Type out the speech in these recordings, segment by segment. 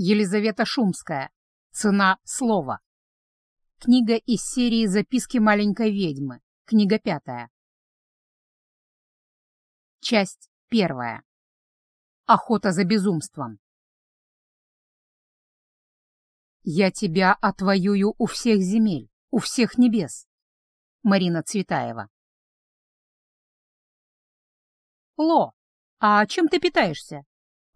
Елизавета Шумская. Цена слова. Книга из серии «Записки маленькой ведьмы». Книга пятая. Часть первая. Охота за безумством. Я тебя отвоюю у всех земель, у всех небес. Марина Цветаева. Ло, а чем ты питаешься?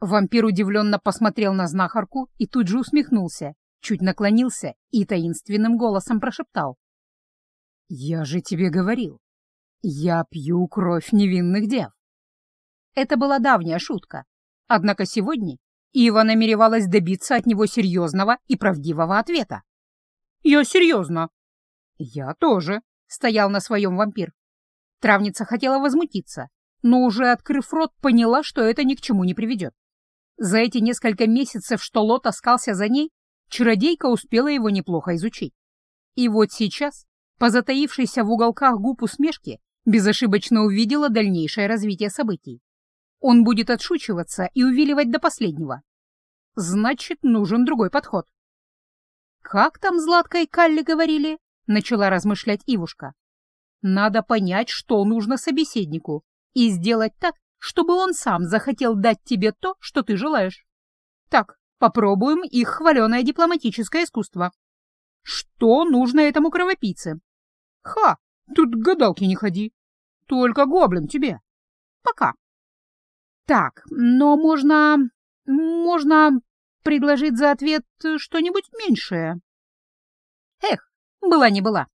Вампир удивленно посмотрел на знахарку и тут же усмехнулся, чуть наклонился и таинственным голосом прошептал. «Я же тебе говорил, я пью кровь невинных дев». Это была давняя шутка, однако сегодня Ива намеревалась добиться от него серьезного и правдивого ответа. «Я серьезно». «Я тоже», — стоял на своем вампир. Травница хотела возмутиться, но уже открыв рот, поняла, что это ни к чему не приведет. За эти несколько месяцев, что Лот таскался за ней, чародейка успела его неплохо изучить. И вот сейчас, по затаившейся в уголках губ усмешки, безошибочно увидела дальнейшее развитие событий. Он будет отшучиваться и увиливать до последнего. Значит, нужен другой подход. «Как там Златка и Калли говорили?» — начала размышлять Ивушка. «Надо понять, что нужно собеседнику, и сделать так, чтобы он сам захотел дать тебе то, что ты желаешь. Так, попробуем их хваленое дипломатическое искусство. Что нужно этому кровопийце? Ха, тут гадалки не ходи. Только гоблин тебе. Пока. Так, но можно... можно предложить за ответ что-нибудь меньшее. Эх, была не была.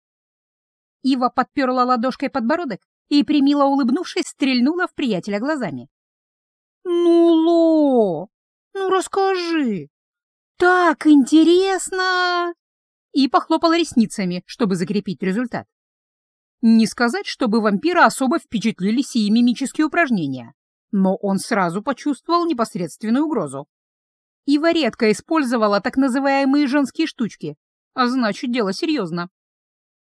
Ива подперла ладошкой подбородок и, примило улыбнувшись, стрельнула в приятеля глазами. «Ну, Ло, ну расскажи! Так интересно!» И похлопала ресницами, чтобы закрепить результат. Не сказать, чтобы вампира особо впечатлили сии мимические упражнения, но он сразу почувствовал непосредственную угрозу. Ива редко использовала так называемые женские штучки, а значит, дело серьезно.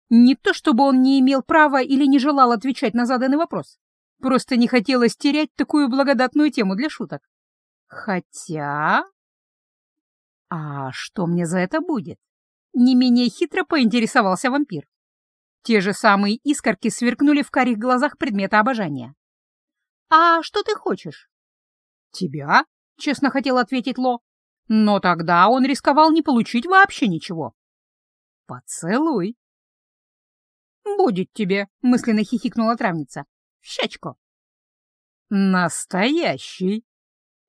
Не то чтобы он не имел права или не желал отвечать на заданный вопрос, просто не хотелось терять такую благодатную тему для шуток. Хотя... А что мне за это будет? Не менее хитро поинтересовался вампир. Те же самые искорки сверкнули в карих глазах предмета обожания. «А что ты хочешь?» «Тебя?» — честно хотел ответить Ло. Но тогда он рисковал не получить вообще ничего. «Поцелуй!» «Будет тебе», — мысленно хихикнула травница. «Щечко». «Настоящий!»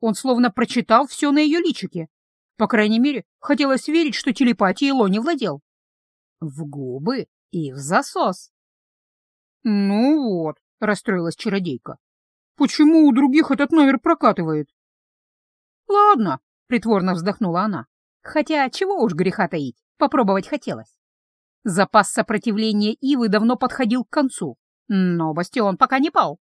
Он словно прочитал все на ее личике. По крайней мере, хотелось верить, что телепатией Ло не владел. В губы и в засос. «Ну вот», — расстроилась чародейка. «Почему у других этот номер прокатывает?» «Ладно», — притворно вздохнула она. «Хотя чего уж греха таить, попробовать хотелось». Запас сопротивления Ивы давно подходил к концу, но бастион пока не пал.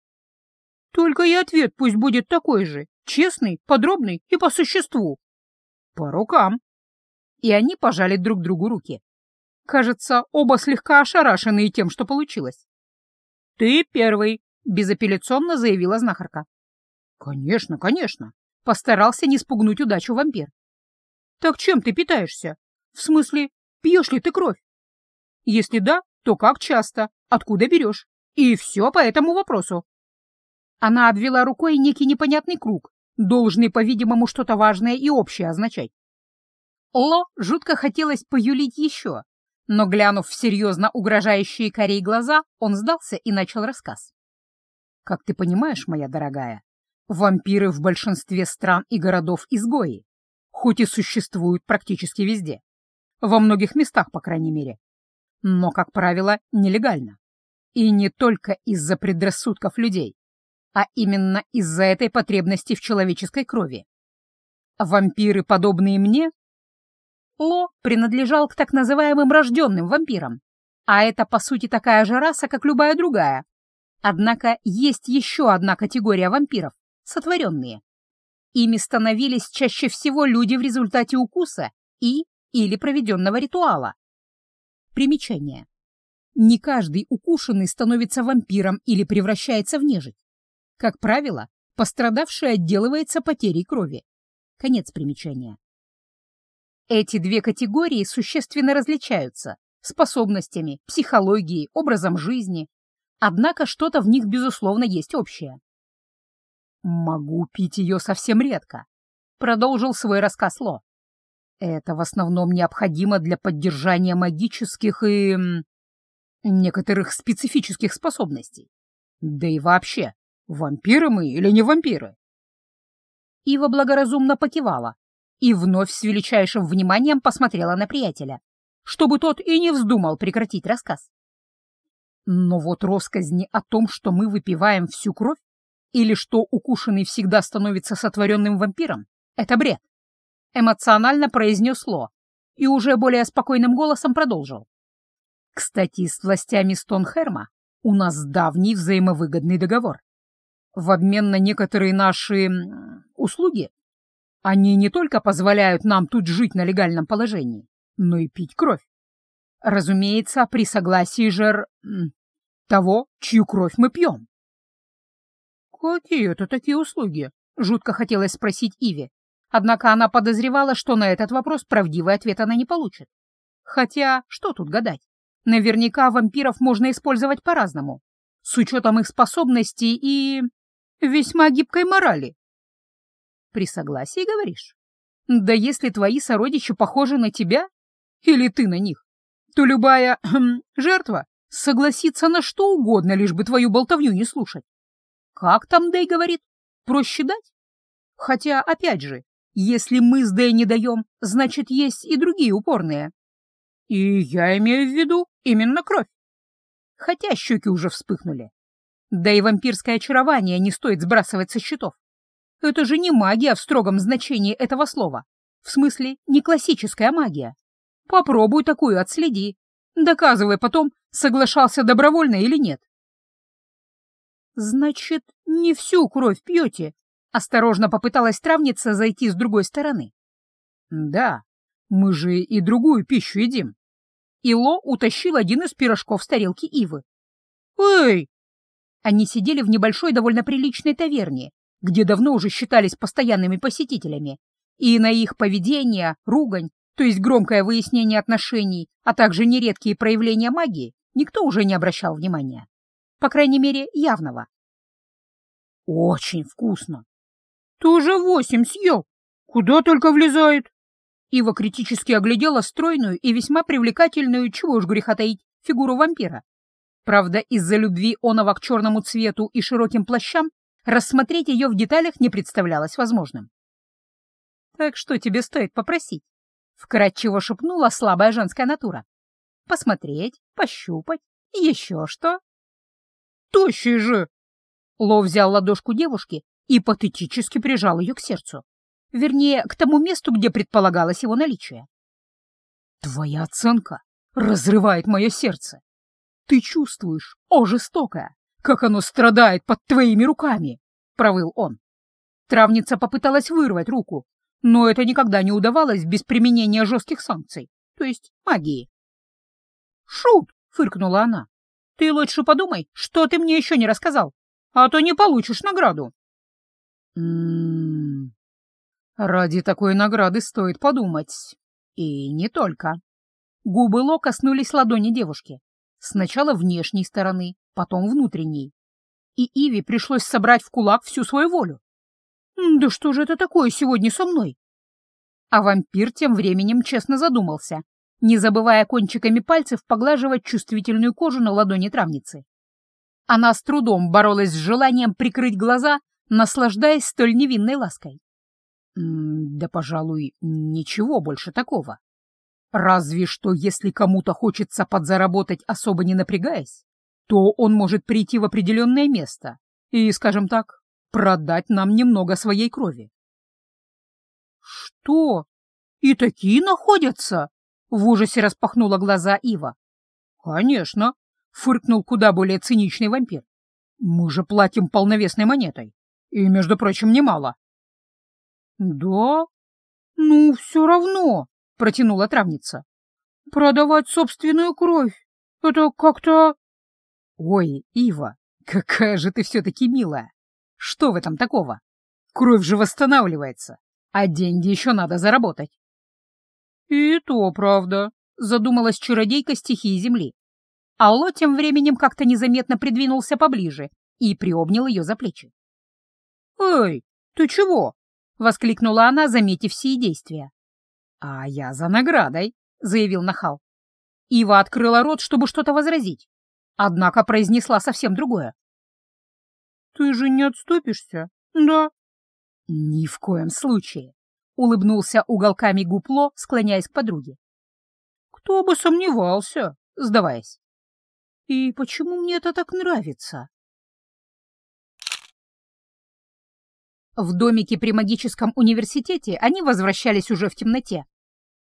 Только и ответ пусть будет такой же, честный, подробный и по существу. По рукам. И они пожали друг другу руки. Кажется, оба слегка ошарашенные тем, что получилось. «Ты первый», — безапелляционно заявила знахарка. «Конечно, конечно», — постарался не спугнуть удачу вампир. «Так чем ты питаешься? В смысле, пьешь ли ты кровь?» Если да, то как часто, откуда берешь? И все по этому вопросу. Она обвела рукой некий непонятный круг, должный, по-видимому, что-то важное и общее означать. Ло жутко хотелось поюлить еще, но, глянув в серьезно угрожающие корей глаза, он сдался и начал рассказ. «Как ты понимаешь, моя дорогая, вампиры в большинстве стран и городов изгои, хоть и существуют практически везде. Во многих местах, по крайней мере но, как правило, нелегально. И не только из-за предрассудков людей, а именно из-за этой потребности в человеческой крови. Вампиры, подобные мне, Ло принадлежал к так называемым рожденным вампирам, а это, по сути, такая же раса, как любая другая. Однако есть еще одна категория вампиров — сотворенные. Ими становились чаще всего люди в результате укуса и или проведенного ритуала. Примечание. Не каждый укушенный становится вампиром или превращается в нежить. Как правило, пострадавший отделывается потерей крови. Конец примечания. Эти две категории существенно различаются способностями, психологией, образом жизни. Однако что-то в них, безусловно, есть общее. «Могу пить ее совсем редко», — продолжил свой рассказ Ло. «Это в основном необходимо для поддержания магических и... некоторых специфических способностей. Да и вообще, вампиры мы или не вампиры?» Ива благоразумно покивала и вновь с величайшим вниманием посмотрела на приятеля, чтобы тот и не вздумал прекратить рассказ. Но вот росказни о том, что мы выпиваем всю кровь, или что укушенный всегда становится сотворенным вампиром, это бред. Эмоционально произнес Ло и уже более спокойным голосом продолжил. Кстати, с властями Стонхерма у нас давний взаимовыгодный договор. В обмен на некоторые наши услуги они не только позволяют нам тут жить на легальном положении, но и пить кровь. Разумеется, при согласии жер... того, чью кровь мы пьем. «Какие это такие услуги?» — жутко хотелось спросить Иве. Однако она подозревала, что на этот вопрос правдивый ответ она не получит. Хотя, что тут гадать? Наверняка вампиров можно использовать по-разному, с учетом их способностей и... весьма гибкой морали. При согласии, говоришь? Да если твои сородичи похожи на тебя, или ты на них, то любая жертва согласится на что угодно, лишь бы твою болтовню не слушать. Как там Дэй говорит? Проще дать? Хотя, опять же, если мы с Дэй не даем, значит, есть и другие упорные. И я имею в виду именно кровь. Хотя щеки уже вспыхнули. Да и вампирское очарование не стоит сбрасывать со счетов. Это же не магия в строгом значении этого слова. В смысле, не классическая магия. Попробуй такую отследи. Доказывай потом, соглашался добровольно или нет. «Значит, не всю кровь пьете?» — осторожно попыталась травница зайти с другой стороны. «Да, мы же и другую пищу едим». Ило утащил один из пирожков с тарелки Ивы. «Эй!» Они сидели в небольшой довольно приличной таверне, где давно уже считались постоянными посетителями, и на их поведение, ругань, то есть громкое выяснение отношений, а также нередкие проявления магии, никто уже не обращал внимания. По крайней мере, явного. «Очень вкусно!» «Ты уже восемь съел! Куда только влезает!» Ива критически оглядела стройную и весьма привлекательную, чего уж греха таить, фигуру вампира. Правда, из-за любви оного к черному цвету и широким плащам рассмотреть ее в деталях не представлялось возможным. «Так что тебе стоит попросить?» — вкратчиво шепнула слабая женская натура. «Посмотреть, пощупать, еще что?» «Тощий же!» Ло взял ладошку девушки и патетически прижал ее к сердцу. Вернее, к тому месту, где предполагалось его наличие. «Твоя оценка разрывает мое сердце. Ты чувствуешь, о, жестокая, как оно страдает под твоими руками!» — провыл он. Травница попыталась вырвать руку, но это никогда не удавалось без применения жестких санкций, то есть магии. «Шут!» — фыркнула она. «Ты лучше подумай, что ты мне еще не рассказал, а то не получишь награду». «М-м-м... Ради такой награды стоит подумать. И не только». Губы Ло коснулись ладони девушки. Сначала внешней стороны, потом внутренней. И Иви пришлось собрать в кулак всю свою волю. «Да что же это такое сегодня со мной?» А вампир тем временем честно задумался, не забывая кончиками пальцев поглаживать чувствительную кожу на ладони травницы. Она с трудом боролась с желанием прикрыть глаза, наслаждаясь столь невинной лаской. Да, пожалуй, ничего больше такого. Разве что, если кому-то хочется подзаработать, особо не напрягаясь, то он может прийти в определенное место и, скажем так, продать нам немного своей крови. «Что? И такие находятся?» — в ужасе распахнула глаза Ива. «Конечно», — фыркнул куда более циничный вампир. «Мы же платим полновесной монетой, и, между прочим, немало». «Да? Ну, все равно», — протянула травница. «Продавать собственную кровь — это как-то...» «Ой, Ива, какая же ты все-таки милая! Что в этом такого? Кровь же восстанавливается, а деньги еще надо заработать». «И то правда», — задумалась чародейка стихии земли. Алло тем временем как-то незаметно придвинулся поближе и приобнял ее за плечи. «Эй, ты чего?» — воскликнула она, заметив сие действия. «А я за наградой», — заявил нахал. Ива открыла рот, чтобы что-то возразить, однако произнесла совсем другое. «Ты же не отступишься, да?» «Ни в коем случае», — улыбнулся уголками гупло, склоняясь к подруге. «Кто бы сомневался», — сдаваясь. «И почему мне это так нравится?» В домике при магическом университете они возвращались уже в темноте.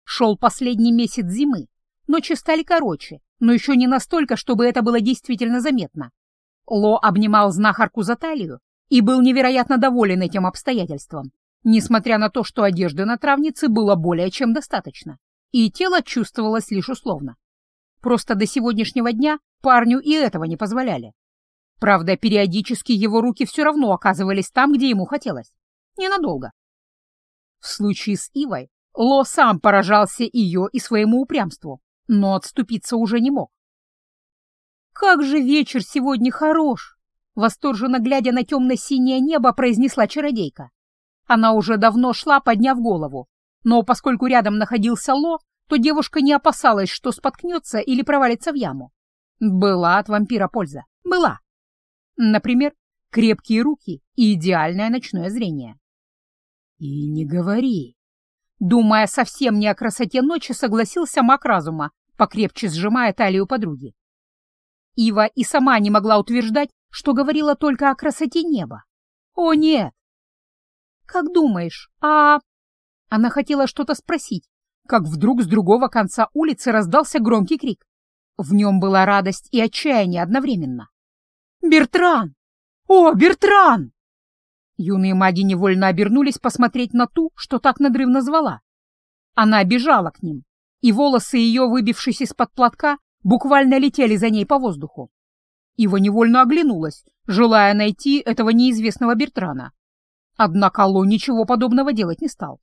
Шел последний месяц зимы, ночи стали короче, но еще не настолько, чтобы это было действительно заметно. Ло обнимал знахарку за талию и был невероятно доволен этим обстоятельством, несмотря на то, что одежды на травнице было более чем достаточно, и тело чувствовалось лишь условно. Просто до сегодняшнего дня парню и этого не позволяли. Правда, периодически его руки все равно оказывались там, где ему хотелось. Ненадолго. В случае с Ивой Ло сам поражался ее и своему упрямству, но отступиться уже не мог. «Как же вечер сегодня хорош!» Восторженно глядя на темно-синее небо, произнесла чародейка. Она уже давно шла, подняв голову, но поскольку рядом находился Ло, то девушка не опасалась, что споткнется или провалится в яму. Была от вампира польза. Была. Например, крепкие руки и идеальное ночное зрение. И не говори. Думая совсем не о красоте ночи, согласился маг разума, покрепче сжимая талию подруги. Ива и сама не могла утверждать, что говорила только о красоте неба. О, нет! Как думаешь, а... Она хотела что-то спросить, как вдруг с другого конца улицы раздался громкий крик. В нем была радость и отчаяние одновременно. «Бертран! О, Бертран!» Юные маги невольно обернулись посмотреть на ту, что так надрывно звала. Она бежала к ним, и волосы ее, выбившись из-под платка, буквально летели за ней по воздуху. Ива невольно оглянулась, желая найти этого неизвестного Бертрана. Однако Ло ничего подобного делать не стал.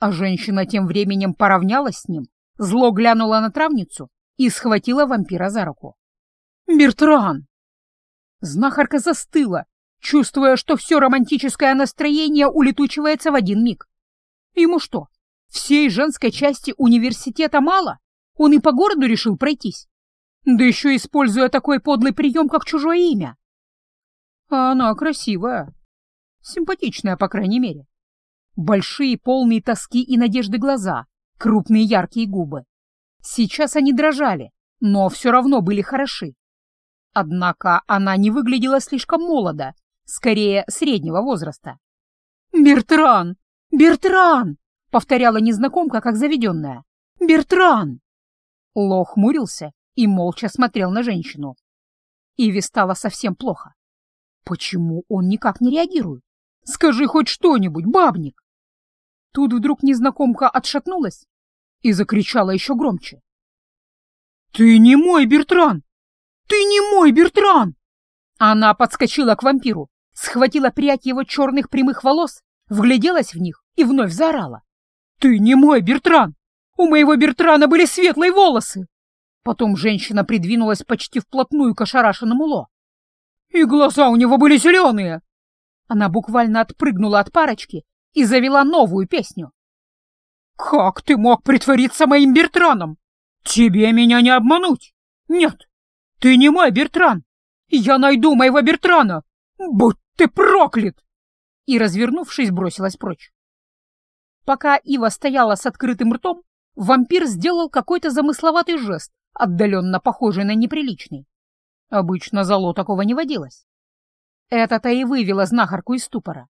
А женщина тем временем поравнялась с ним, зло глянула на травницу и схватила вампира за руку. «Бертран!» Знахарка застыла, чувствуя, что все романтическое настроение улетучивается в один миг. Ему что, всей женской части университета мало? Он и по городу решил пройтись. Да еще используя такой подлый прием, как чужое имя. А она красивая. Симпатичная, по крайней мере. Большие, полные тоски и надежды глаза, крупные яркие губы. Сейчас они дрожали, но все равно были хороши. Однако она не выглядела слишком молодо, скорее среднего возраста. «Бертран! Бертран!» — повторяла незнакомка, как заведенная. «Бертран!» Ло хмурился и молча смотрел на женщину. Иви стало совсем плохо. Почему он никак не реагирует? Скажи хоть что-нибудь, бабник! Тут вдруг незнакомка отшатнулась и закричала еще громче. «Ты не мой, Бертран! «Ты не мой, Бертран!» Она подскочила к вампиру, схватила прядь его черных прямых волос, вгляделась в них и вновь заорала. «Ты не мой, Бертран! У моего Бертрана были светлые волосы!» Потом женщина придвинулась почти вплотную к ошарашенному Ло. «И глаза у него были зеленые!» Она буквально отпрыгнула от парочки и завела новую песню. «Как ты мог притвориться моим Бертраном? Тебе меня не обмануть! Нет, «Ты не мой Бертран! Я найду моего Бертрана! Будь ты проклят!» И, развернувшись, бросилась прочь. Пока Ива стояла с открытым ртом, вампир сделал какой-то замысловатый жест, отдаленно похожий на неприличный. Обычно зало такого не водилось. Это-то и вывело знахарку из ступора.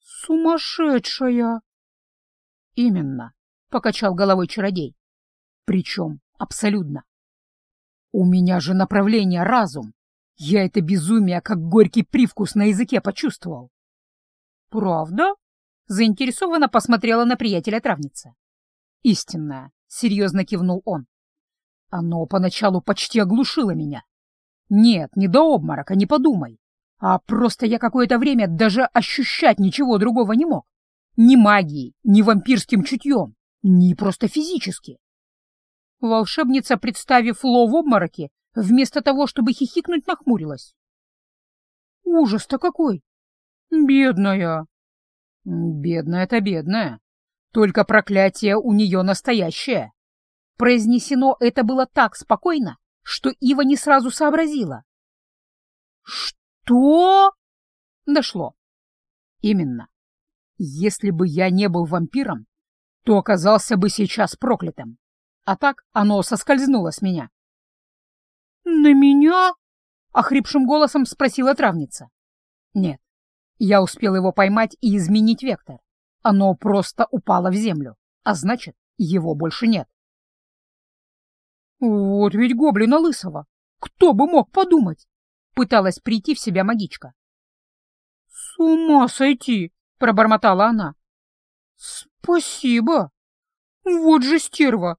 «Сумасшедшая!» «Именно», — покачал головой чародей. «Причем абсолютно. У меня же направление разум. Я это безумие, как горький привкус на языке почувствовал. Правда? Заинтересованно посмотрела на приятеля травница. Истинная, серьезно кивнул он. Оно поначалу почти оглушило меня. Нет, не до обморока, не подумай. А просто я какое-то время даже ощущать ничего другого не мог. Ни магией, ни вампирским чутьем. ни просто физически. Волшебница, представив Ло в обмороке, вместо того, чтобы хихикнуть, нахмурилась. Ужас-то какой! Бедная! Бедная-то бедная. Только проклятие у нее настоящее. Произнесено это было так спокойно, что Ива не сразу сообразила. «Что?» Дошло. Именно. Если бы я не был вампиром, то оказался бы сейчас проклятым. А так оно соскользнуло с меня. «На меня?» — охрипшим голосом спросила травница. «Нет, я успел его поймать и изменить вектор. Оно просто упало в землю, а значит, его больше нет». «Вот ведь гоблина лысого! Кто бы мог подумать?» — пыталась прийти в себя магичка. «С ума сойти!» — пробормотала она. «Спасибо! Вот же стерва!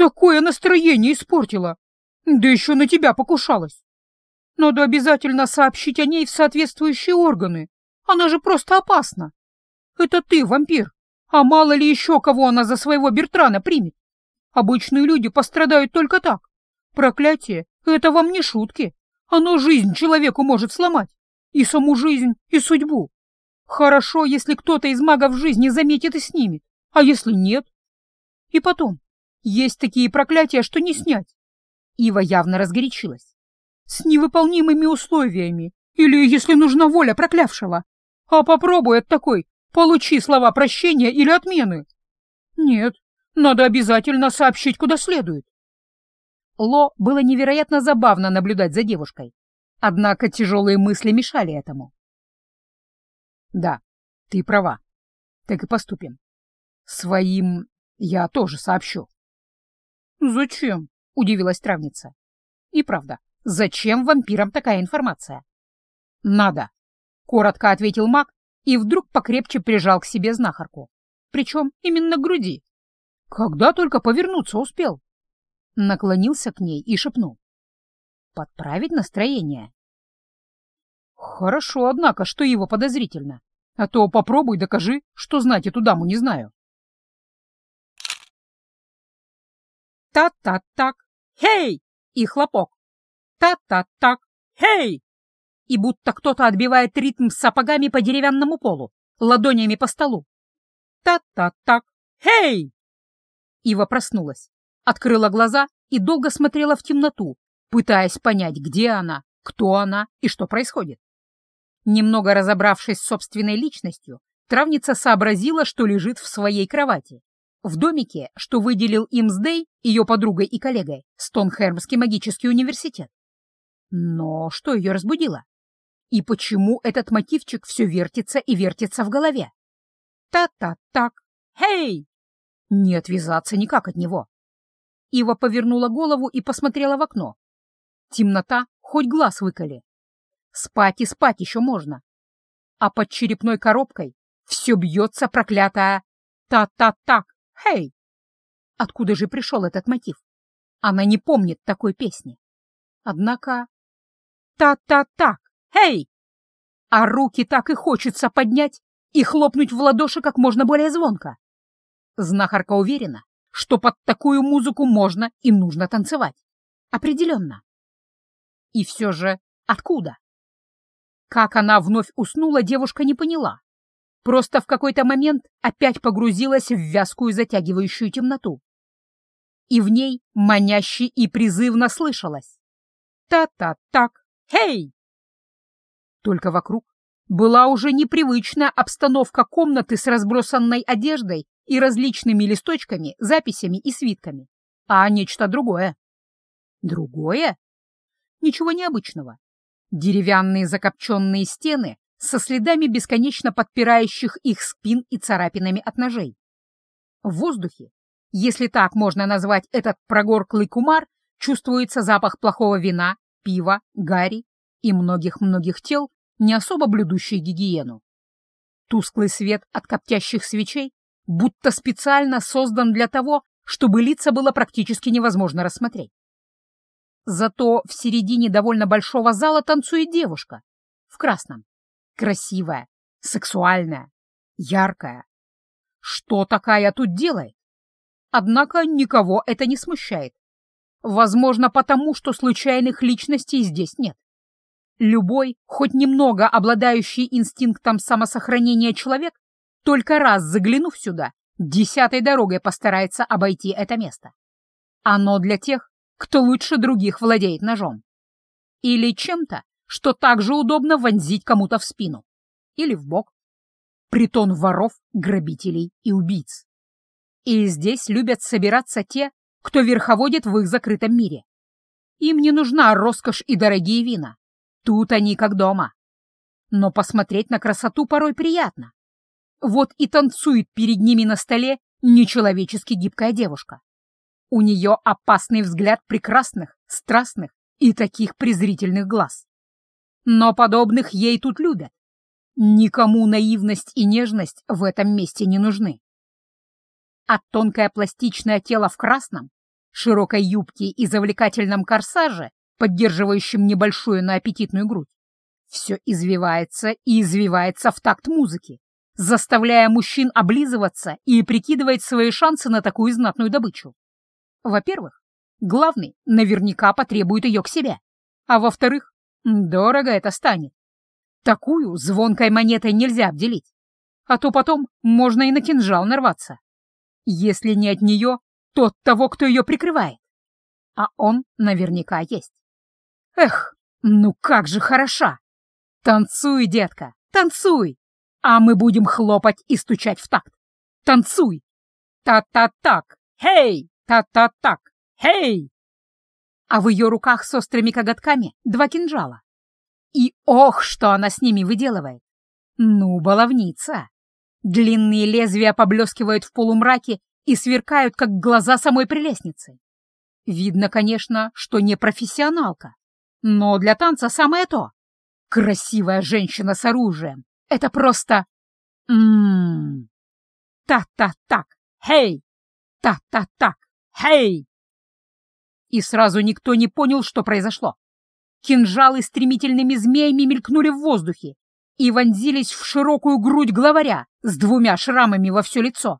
Такое настроение испортила! Да еще на тебя покушалась! Надо обязательно сообщить о ней в соответствующие органы. Она же просто опасна! Это ты, вампир! А мало ли еще кого она за своего Бертрана примет! Обычные люди пострадают только так. Проклятие — это вам не шутки. Оно жизнь человеку может сломать. И саму жизнь, и судьбу. Хорошо, если кто-то из магов жизни заметит и снимет. А если нет? И потом, есть такие проклятия, что не снять. Ива явно разгорячилась. С невыполнимыми условиями. Или, если нужна воля проклявшего. А попробуй от такой, получи слова прощения или отмены. Нет, надо обязательно сообщить, куда следует. Ло было невероятно забавно наблюдать за девушкой. Однако тяжелые мысли мешали этому. Да, ты права. Так и поступим. Своим я тоже сообщу. Зачем? Удивилась травница. И правда, зачем вампирам такая информация? Надо, коротко ответил маг и вдруг покрепче прижал к себе знахарку. Причем именно к груди. Когда только повернуться успел. Наклонился к ней и шепнул. Подправить настроение. Хорошо, однако, что его подозрительно. А то попробуй докажи, что знать эту даму не знаю. Та-та-так, хей! И хлопок. Та-та-так, хей! И будто кто-то отбивает ритм сапогами по деревянному полу, ладонями по столу. Та-та-так, хей! Ива проснулась, открыла глаза и долго смотрела в темноту, пытаясь понять, где она, кто она и что происходит. Немного разобравшись с собственной личностью, травница сообразила, что лежит в своей кровати. В домике, что выделил им с Дэй, ее подругой и коллегой, Стонхермский магический университет. Но что ее разбудило? И почему этот мотивчик все вертится и вертится в голове? Та-та-так, хей! Не отвязаться никак от него. Ива повернула голову и посмотрела в окно. Темнота, хоть глаз выколи. Спать и спать еще можно. А под черепной коробкой все бьется проклятая «та-та-так, хей!» Откуда же пришел этот мотив? Она не помнит такой песни. Однако «та-та-так, хей!» А руки так и хочется поднять и хлопнуть в ладоши как можно более звонко. Знахарка уверена, что под такую музыку можно и нужно танцевать. Определенно. И все же откуда? Как она вновь уснула, девушка не поняла. Просто в какой-то момент опять погрузилась в вязкую затягивающую темноту. И в ней маняще и призывно слышалось. Та-та-так, хей! Только вокруг была уже непривычная обстановка комнаты с разбросанной одеждой и различными листочками, записями и свитками, а нечто другое. Другое? Ничего необычного. Деревянные закопченные стены со следами бесконечно подпирающих их спин и царапинами от ножей. В воздухе, если так можно назвать этот прогорклый кумар, чувствуется запах плохого вина, пива, гари и многих-многих тел, не особо блюдущих гигиену. Тусклый свет от коптящих свечей будто специально создан для того, чтобы лица было практически невозможно рассмотреть. Зато в середине довольно большого зала танцует девушка. В красном. Красивая, сексуальная, яркая. Что такая тут делает? Однако никого это не смущает. Возможно, потому что случайных личностей здесь нет. Любой, хоть немного обладающий инстинктом самосохранения человек, только раз заглянув сюда, десятой дорогой постарается обойти это место. Оно для тех, кто лучше других владеет ножом. Или чем-то, что также удобно вонзить кому-то в спину. Или в бок. Притон воров, грабителей и убийц. И здесь любят собираться те, кто верховодит в их закрытом мире. Им не нужна роскошь и дорогие вина. Тут они как дома. Но посмотреть на красоту порой приятно. Вот и танцует перед ними на столе нечеловечески гибкая девушка. У нее опасный взгляд прекрасных, страстных и таких презрительных глаз. Но подобных ей тут любят. Никому наивность и нежность в этом месте не нужны. А тонкое пластичное тело в красном, широкой юбке и завлекательном корсаже поддерживающим небольшую, но аппетитную грудь. Все извивается и извивается в такт музыки, заставляя мужчин облизываться и прикидывать свои шансы на такую знатную добычу. Во-первых, главный наверняка потребует ее к себе, а во-вторых, дорого это станет. Такую звонкой монетой нельзя обделить, а то потом можно и на кинжал нарваться. Если не от нее, то от того, кто ее прикрывает. А он наверняка есть. Эх, ну как же хороша! Танцуй, детка, танцуй! А мы будем хлопать и стучать в такт. Танцуй! Та-та-так! Хей! Та-та-так! Хей! А в ее руках с острыми коготками два кинжала. И ох, что она с ними выделывает! Ну, баловница! Длинные лезвия поблескивают в полумраке и сверкают, как глаза самой прелестницы. Видно, конечно, что не профессионалка, но для танца самое то. Красивая женщина с оружием. Это просто... Ммм... Та-та-так, хей! Та-та-так, хей! И сразу никто не понял, что произошло. Кинжалы стремительными змеями мелькнули в воздухе и вонзились в широкую грудь главаря с двумя шрамами во все лицо.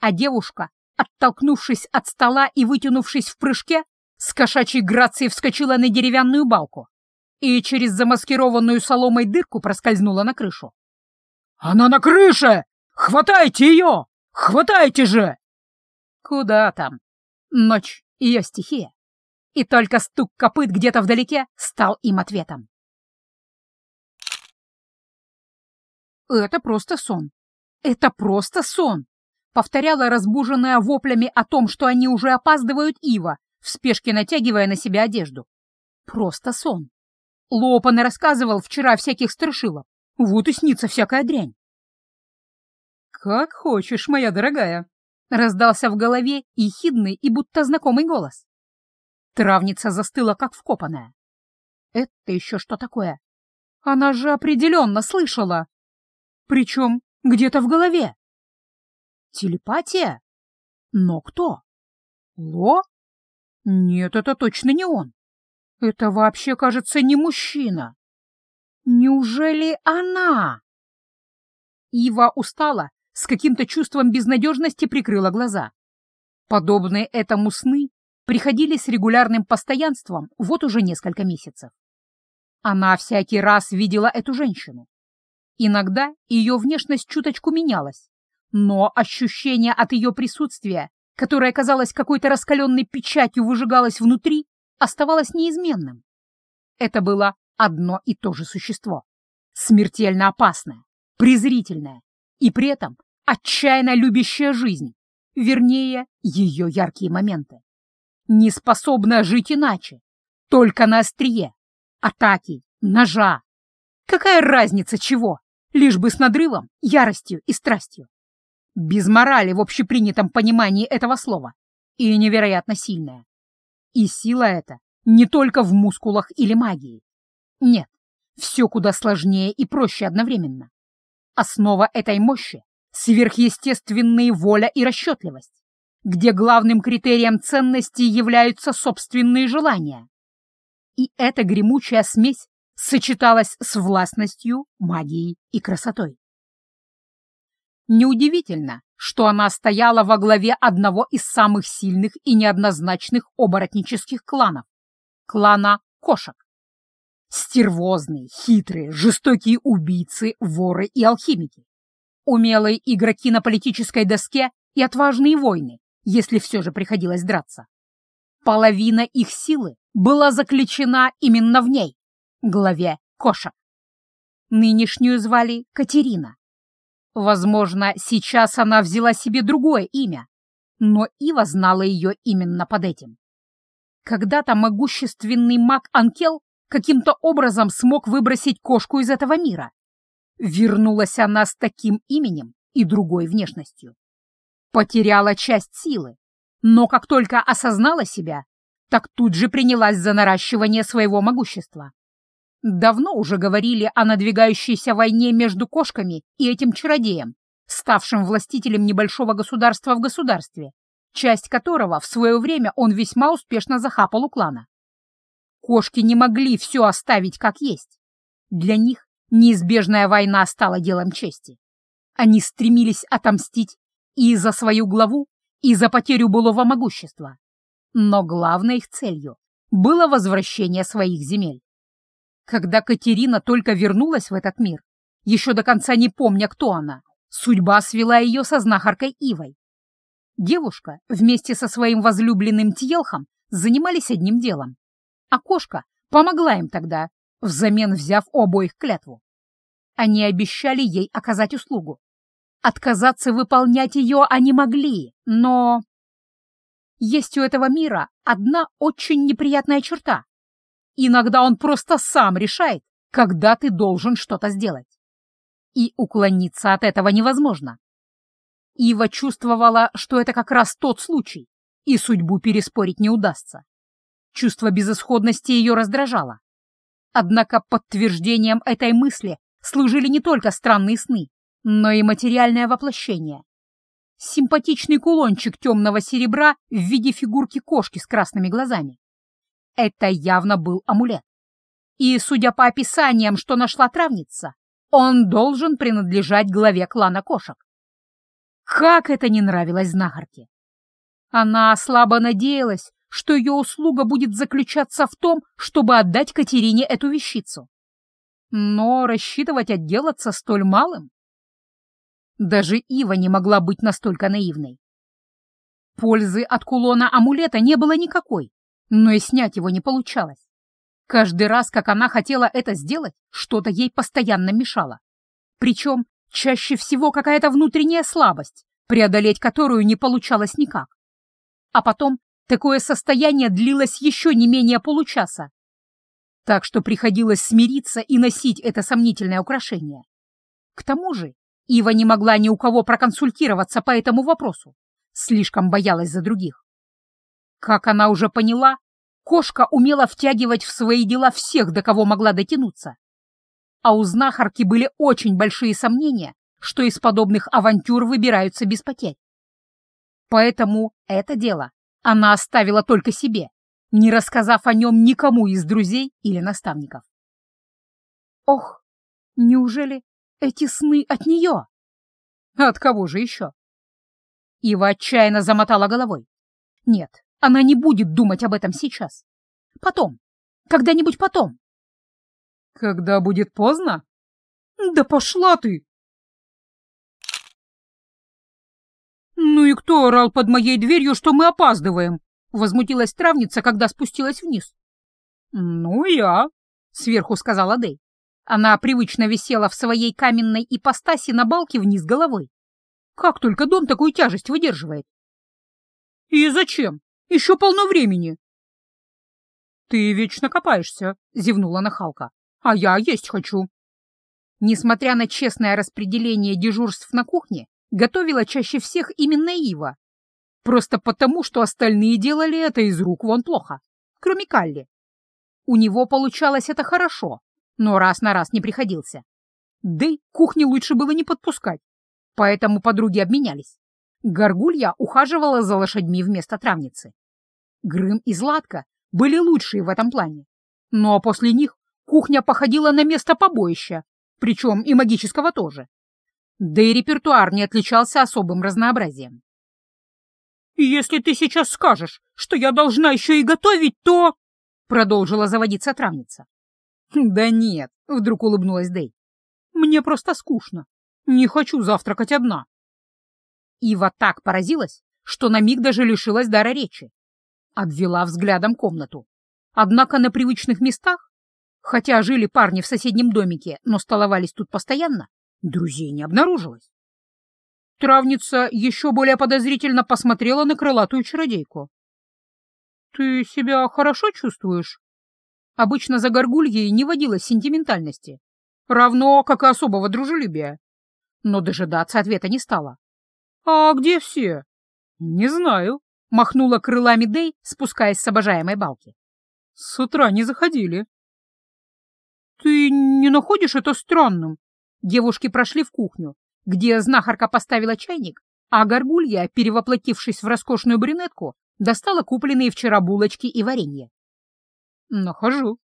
А девушка, оттолкнувшись от стола и вытянувшись в прыжке, с кошачьей грацией вскочила на деревянную балку и через замаскированную соломой дырку проскользнула на крышу. «Она на крыше! Хватайте ее! Хватайте же!» Куда там? Ночь — ее стихия. И только стук копыт где-то вдалеке стал им ответом. «Это просто сон. Это просто сон!» — повторяла разбуженная воплями о том, что они уже опаздывают Ива, в спешке натягивая на себя одежду. Просто сон. Лопан рассказывал вчера всяких страшилок. Вот и снится всякая дрянь. «Как хочешь, моя дорогая», — раздался в голове ехидный и будто знакомый голос. Травница застыла, как вкопанная. «Это еще что такое? Она же определенно слышала. Причем где-то в голове. Телепатия? Но кто? Ло? Нет, это точно не он. Это вообще, кажется, не мужчина. Неужели она? Ива устала, с каким-то чувством безнадежности прикрыла глаза. Подобные этому сны приходили с регулярным постоянством вот уже несколько месяцев. Она всякий раз видела эту женщину. Иногда ее внешность чуточку менялась, но ощущение от ее присутствия которая казалась какой-то раскаленной печатью выжигалась внутри, оставалось неизменным. Это было одно и то же существо. Смертельно опасное, презрительное и при этом отчаянно любящее жизнь, вернее, ее яркие моменты. Не способная жить иначе, только на острие, атаки, ножа. Какая разница чего, лишь бы с надрывом, яростью и страстью без морали в общепринятом понимании этого слова, и невероятно сильная. И сила эта не только в мускулах или магии. Нет, все куда сложнее и проще одновременно. Основа этой мощи — сверхъестественная воля и расчетливость, где главным критерием ценности являются собственные желания. И эта гремучая смесь сочеталась с властностью, магией и красотой. Неудивительно, что она стояла во главе одного из самых сильных и неоднозначных оборотнических кланов — клана кошек. Стервозные, хитрые, жестокие убийцы, воры и алхимики. Умелые игроки на политической доске и отважные воины, если все же приходилось драться. Половина их силы была заключена именно в ней, главе кошек. Нынешнюю звали Катерина. Возможно, сейчас она взяла себе другое имя, но Ива знала ее именно под этим. Когда-то могущественный маг Анкел каким-то образом смог выбросить кошку из этого мира. Вернулась она с таким именем и другой внешностью. Потеряла часть силы, но как только осознала себя, так тут же принялась за наращивание своего могущества. Давно уже говорили о надвигающейся войне между кошками и этим чародеем, ставшим властителем небольшого государства в государстве, часть которого в свое время он весьма успешно захапал у клана. Кошки не могли все оставить как есть. Для них неизбежная война стала делом чести. Они стремились отомстить и за свою главу, и за потерю былого могущества. Но главной их целью было возвращение своих земель. Когда Катерина только вернулась в этот мир, еще до конца не помня, кто она, судьба свела ее со знахаркой Ивой. Девушка вместе со своим возлюбленным Тьелхом занимались одним делом, а кошка помогла им тогда, взамен взяв у обоих клятву. Они обещали ей оказать услугу. Отказаться выполнять ее они могли, но... Есть у этого мира одна очень неприятная черта. Иногда он просто сам решает, когда ты должен что-то сделать. И уклониться от этого невозможно. Ива чувствовала, что это как раз тот случай, и судьбу переспорить не удастся. Чувство безысходности ее раздражало. Однако подтверждением этой мысли служили не только странные сны, но и материальное воплощение. Симпатичный кулончик темного серебра в виде фигурки кошки с красными глазами. Это явно был амулет. И, судя по описаниям, что нашла травница, он должен принадлежать главе клана кошек. Как это не нравилось знахарке! Она слабо надеялась, что ее услуга будет заключаться в том, чтобы отдать Катерине эту вещицу. Но рассчитывать отделаться столь малым? Даже Ива не могла быть настолько наивной. Пользы от кулона амулета не было никакой но и снять его не получалось. Каждый раз, как она хотела это сделать, что-то ей постоянно мешало. Причем чаще всего какая-то внутренняя слабость, преодолеть которую не получалось никак. А потом такое состояние длилось еще не менее получаса. Так что приходилось смириться и носить это сомнительное украшение. К тому же Ива не могла ни у кого проконсультироваться по этому вопросу, слишком боялась за других. Как она уже поняла, кошка умела втягивать в свои дела всех, до кого могла дотянуться. А у знахарки были очень большие сомнения, что из подобных авантюр выбираются без потерь. Поэтому это дело она оставила только себе, не рассказав о нем никому из друзей или наставников. Ох, неужели эти сны от нее? От кого же еще? Ива отчаянно замотала головой. Нет, она не будет думать об этом сейчас. Потом. Когда-нибудь потом. Когда будет поздно? Да пошла ты! Ну и кто орал под моей дверью, что мы опаздываем? Возмутилась травница, когда спустилась вниз. Ну, я, сверху сказала Дэй. Она привычно висела в своей каменной ипостаси на балке вниз головой. Как только дом такую тяжесть выдерживает? И зачем? Еще полно времени. Ты вечно копаешься, зевнула нахалка. А я есть хочу. Несмотря на честное распределение дежурств на кухне, готовила чаще всех именно Ива. Просто потому, что остальные делали это из рук вон плохо, кроме Калли. У него получалось это хорошо, но раз на раз не приходился. Да и кухне лучше было не подпускать, поэтому подруги обменялись. Горгулья ухаживала за лошадьми вместо травницы. Грым и Златка были лучшие в этом плане. Но после них кухня походила на место побоища, причем и магического тоже. Да и репертуар не отличался особым разнообразием. «Если ты сейчас скажешь, что я должна еще и готовить, то...» — продолжила заводиться травница. «Да нет», — вдруг улыбнулась Дэй. «Мне просто скучно. Не хочу завтракать одна». Ива так поразилась, что на миг даже лишилась дара речи. Обвела взглядом комнату. Однако на привычных местах, хотя жили парни в соседнем домике, но столовались тут постоянно, друзей не обнаружилось. Травница еще более подозрительно посмотрела на крылатую чародейку. «Ты себя хорошо чувствуешь?» Обычно за горгульей не водилось сентиментальности, равно как и особого дружелюбия. Но дожидаться ответа не стала. «А где все?» «Не знаю», — махнула крылами Дэй, спускаясь с обожаемой балки. «С утра не заходили». «Ты не находишь это странным?» Девушки прошли в кухню, где знахарка поставила чайник, а горгулья, перевоплотившись в роскошную брюнетку, достала купленные вчера булочки и варенье. «Нахожу.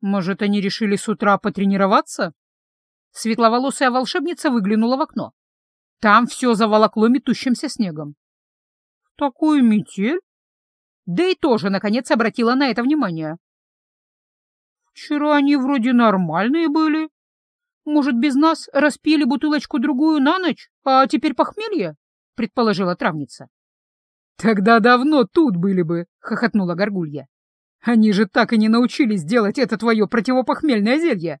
Может, они решили с утра потренироваться?» Светловолосая волшебница выглянула в окно. Там все заволокло метущимся снегом. «Такую метель?» Да и тоже, наконец, обратила на это внимание. «Вчера они вроде нормальные были. Может, без нас распили бутылочку-другую на ночь, а теперь похмелье?» — предположила травница. «Тогда давно тут были бы», — хохотнула Горгулья. Они же так и не научились делать это твое противопохмельное зелье.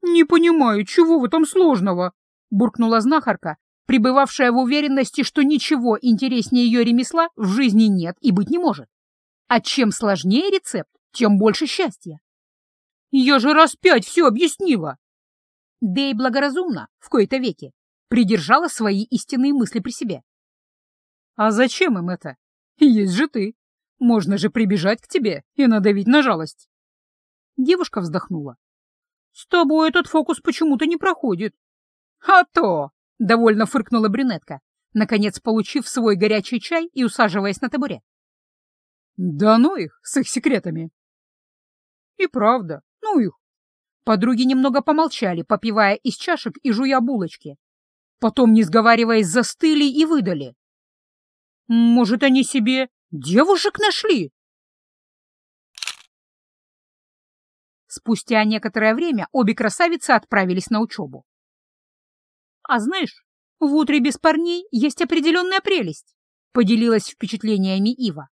«Не понимаю, чего в этом сложного?» — буркнула знахарка, пребывавшая в уверенности, что ничего интереснее ее ремесла в жизни нет и быть не может. А чем сложнее рецепт, тем больше счастья. «Я же раз пять все объяснила!» Да и благоразумно, в кои-то веки, придержала свои истинные мысли при себе. «А зачем им это? Есть же ты!» Можно же прибежать к тебе и надавить на жалость. Девушка вздохнула. С тобой этот фокус почему-то не проходит. А то! Довольно фыркнула брюнетка, наконец получив свой горячий чай и усаживаясь на табурет. Да ну их, с их секретами. И правда, ну их. Подруги немного помолчали, попивая из чашек и жуя булочки. Потом, не сговариваясь, застыли и выдали. Может, они себе Девушек нашли!» Спустя некоторое время обе красавицы отправились на учебу. «А знаешь, в утре без парней есть определенная прелесть», — поделилась впечатлениями Ива.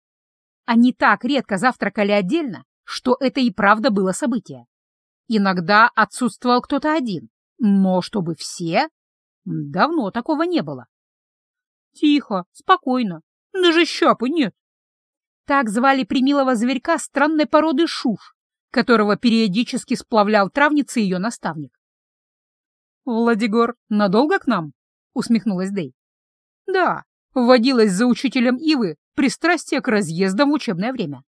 Они так редко завтракали отдельно, что это и правда было событие. Иногда отсутствовал кто-то один, но чтобы все... Давно такого не было. «Тихо, спокойно, даже щапы нет», так звали примилого зверька странной породы шуш, которого периодически сплавлял травница ее наставник. «Владигор, надолго к нам?» — усмехнулась Дэй. «Да, вводилась за учителем Ивы пристрастие к разъездам в учебное время».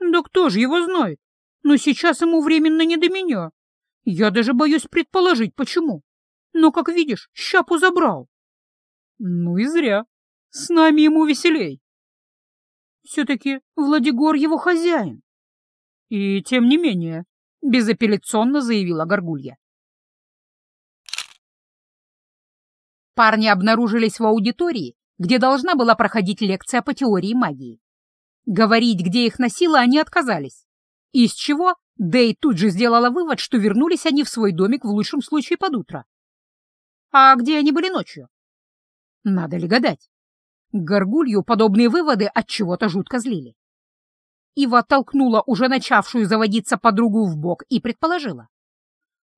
«Да кто же его знает? Но сейчас ему временно не до меня. Я даже боюсь предположить, почему. Но, как видишь, щапу забрал». «Ну и зря. С нами ему веселей». Все-таки Владигор его хозяин. И тем не менее, безапелляционно заявила Горгулья. Парни обнаружились в аудитории, где должна была проходить лекция по теории магии. Говорить, где их носило, они отказались. Из чего Дэй тут же сделала вывод, что вернулись они в свой домик в лучшем случае под утро. А где они были ночью? Надо ли гадать? Горгулью подобные выводы от чего-то жутко злили. Ива толкнула уже начавшую заводиться подругу в бок и предположила.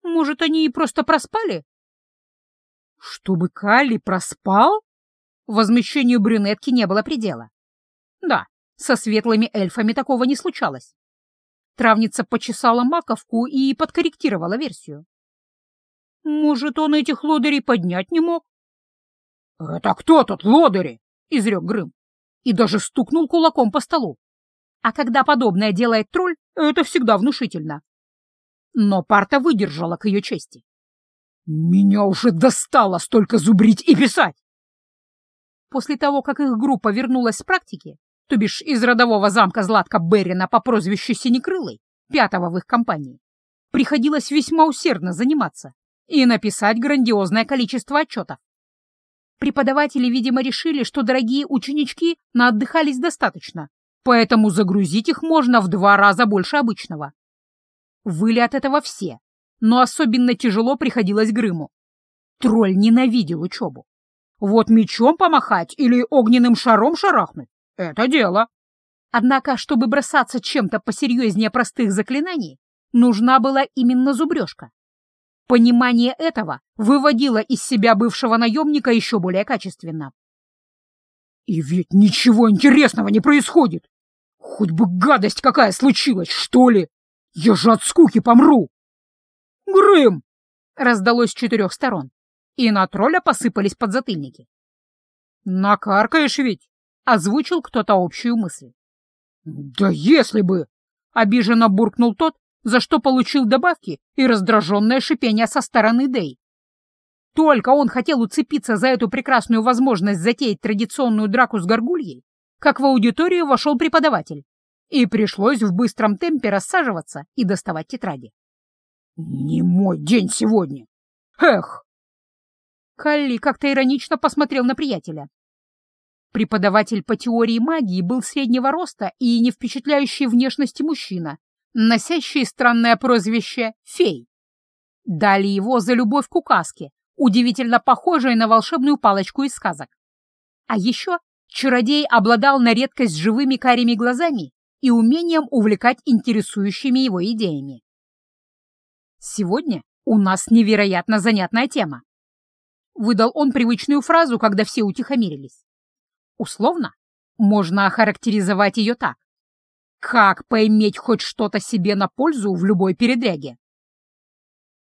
Может, они и просто проспали? Чтобы Калли проспал? Возмещению брюнетки не было предела. Да, со светлыми эльфами такого не случалось. Травница почесала маковку и подкорректировала версию. Может, он этих лодырей поднять не мог? «Это кто тут лодыри?» — изрек Грым, и даже стукнул кулаком по столу. А когда подобное делает тролль, это всегда внушительно. Но парта выдержала к ее чести. «Меня уже достало столько зубрить и писать!» После того, как их группа вернулась с практики, то бишь из родового замка Златка Беррина по прозвищу Синекрылой, пятого в их компании, приходилось весьма усердно заниматься, и написать грандиозное количество отчетов. Преподаватели, видимо, решили, что дорогие ученички наотдыхались достаточно, поэтому загрузить их можно в два раза больше обычного. Выли от этого все, но особенно тяжело приходилось Грыму. Тролль ненавидел учебу. Вот мечом помахать или огненным шаром шарахнуть — это дело. Однако, чтобы бросаться чем-то посерьезнее простых заклинаний, нужна была именно зубрежка. Понимание этого выводило из себя бывшего наемника еще более качественно. «И ведь ничего интересного не происходит! Хоть бы гадость какая случилась, что ли! Я же от скуки помру!» «Грым!» — раздалось с четырех сторон, и на тролля посыпались подзатыльники. «Накаркаешь ведь!» — озвучил кто-то общую мысль. «Да если бы!» — обиженно буркнул тот, за что получил добавки и раздраженное шипение со стороны Дэй. Только он хотел уцепиться за эту прекрасную возможность затеять традиционную драку с горгульей, как в аудиторию вошел преподаватель, и пришлось в быстром темпе рассаживаться и доставать тетради. «Не мой день сегодня! Эх!» Калли как-то иронично посмотрел на приятеля. Преподаватель по теории магии был среднего роста и не впечатляющей внешности мужчина, носящий странное прозвище «фей». Дали его за любовь к указке, удивительно похожей на волшебную палочку из сказок. А еще чародей обладал на редкость живыми карими глазами и умением увлекать интересующими его идеями. Сегодня у нас невероятно занятная тема. Выдал он привычную фразу, когда все утихомирились. Условно можно охарактеризовать ее так. Как поиметь хоть что-то себе на пользу в любой передряге?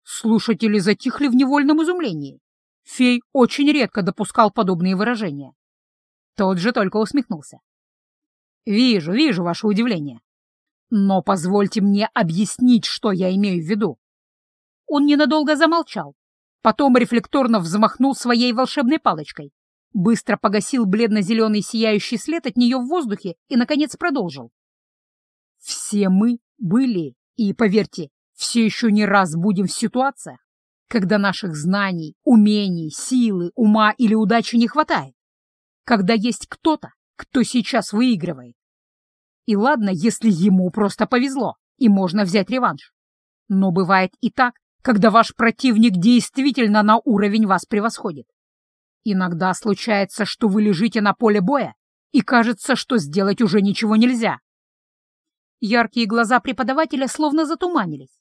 Слушатели затихли в невольном изумлении. Фей очень редко допускал подобные выражения. Тот же только усмехнулся. «Вижу, вижу ваше удивление. Но позвольте мне объяснить, что я имею в виду». Он ненадолго замолчал, потом рефлекторно взмахнул своей волшебной палочкой, быстро погасил бледно-зеленый сияющий след от нее в воздухе и, наконец, продолжил. Все мы были, и, поверьте, все еще не раз будем в ситуациях, когда наших знаний, умений, силы, ума или удачи не хватает, когда есть кто-то, кто сейчас выигрывает. И ладно, если ему просто повезло, и можно взять реванш. Но бывает и так, когда ваш противник действительно на уровень вас превосходит. Иногда случается, что вы лежите на поле боя, и кажется, что сделать уже ничего нельзя. Яркие глаза преподавателя словно затуманились.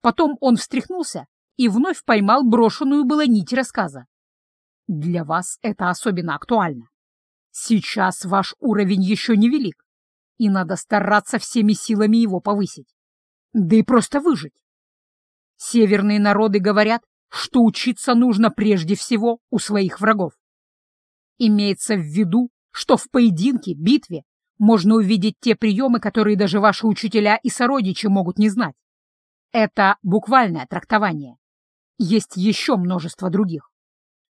Потом он встряхнулся и вновь поймал брошенную было нить рассказа. Для вас это особенно актуально. Сейчас ваш уровень еще не велик, и надо стараться всеми силами его повысить. Да и просто выжить. Северные народы говорят, что учиться нужно прежде всего у своих врагов. Имеется в виду, что в поединке, битве можно увидеть те приемы, которые даже ваши учителя и сородичи могут не знать. Это буквальное трактование. Есть еще множество других.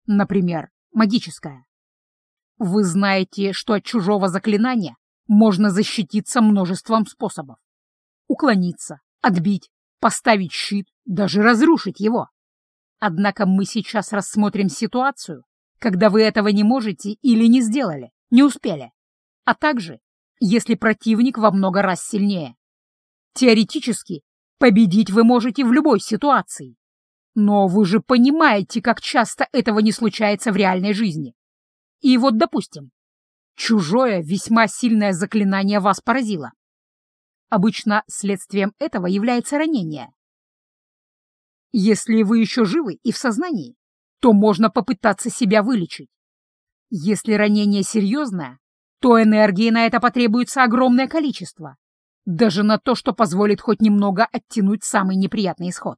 Например, магическое. Вы знаете, что от чужого заклинания можно защититься множеством способов. Уклониться, отбить, поставить щит, даже разрушить его. Однако мы сейчас рассмотрим ситуацию, когда вы этого не можете или не сделали, не успели, а также если противник во много раз сильнее. Теоретически, победить вы можете в любой ситуации. Но вы же понимаете, как часто этого не случается в реальной жизни. И вот, допустим, чужое весьма сильное заклинание вас поразило. Обычно следствием этого является ранение. Если вы еще живы и в сознании, то можно попытаться себя вылечить. Если ранение серьезное, то энергии на это потребуется огромное количество. Даже на то, что позволит хоть немного оттянуть самый неприятный исход.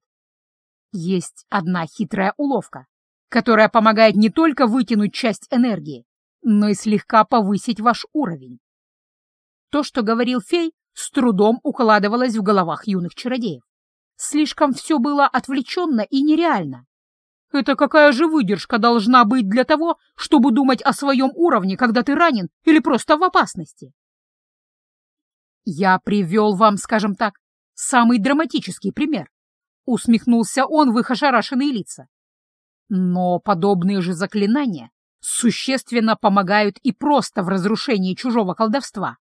Есть одна хитрая уловка, которая помогает не только вытянуть часть энергии, но и слегка повысить ваш уровень. То, что говорил фей, с трудом укладывалось в головах юных чародеев. Слишком все было отвлеченно и нереально. Это какая же выдержка должна быть для того, чтобы думать о своем уровне, когда ты ранен или просто в опасности? Я привел вам, скажем так, самый драматический пример, — усмехнулся он в их ошарашенные лица. «Но подобные же заклинания существенно помогают и просто в разрушении чужого колдовства.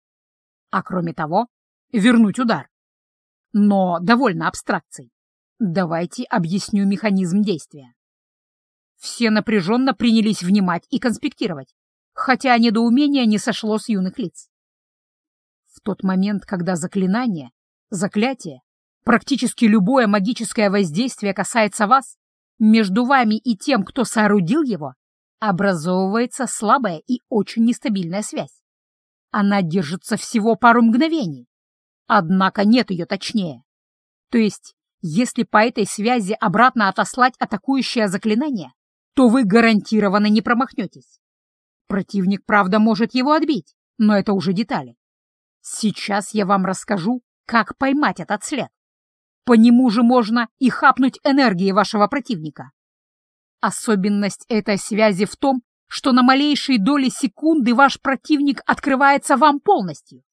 А кроме того, вернуть удар. Но довольно абстракций. Давайте объясню механизм действия. Все напряженно принялись внимать и конспектировать, хотя недоумение не сошло с юных лиц. В тот момент, когда заклинание, заклятие, практически любое магическое воздействие касается вас, между вами и тем, кто соорудил его, образовывается слабая и очень нестабильная связь. Она держится всего пару мгновений, однако нет ее точнее. То есть, если по этой связи обратно отослать атакующее заклинание, то вы гарантированно не промахнетесь. Противник, правда, может его отбить, но это уже детали. Сейчас я вам расскажу, как поймать этот след. По нему же можно и хапнуть энергии вашего противника. Особенность этой связи в том, что на малейшие доли секунды ваш противник открывается вам полностью.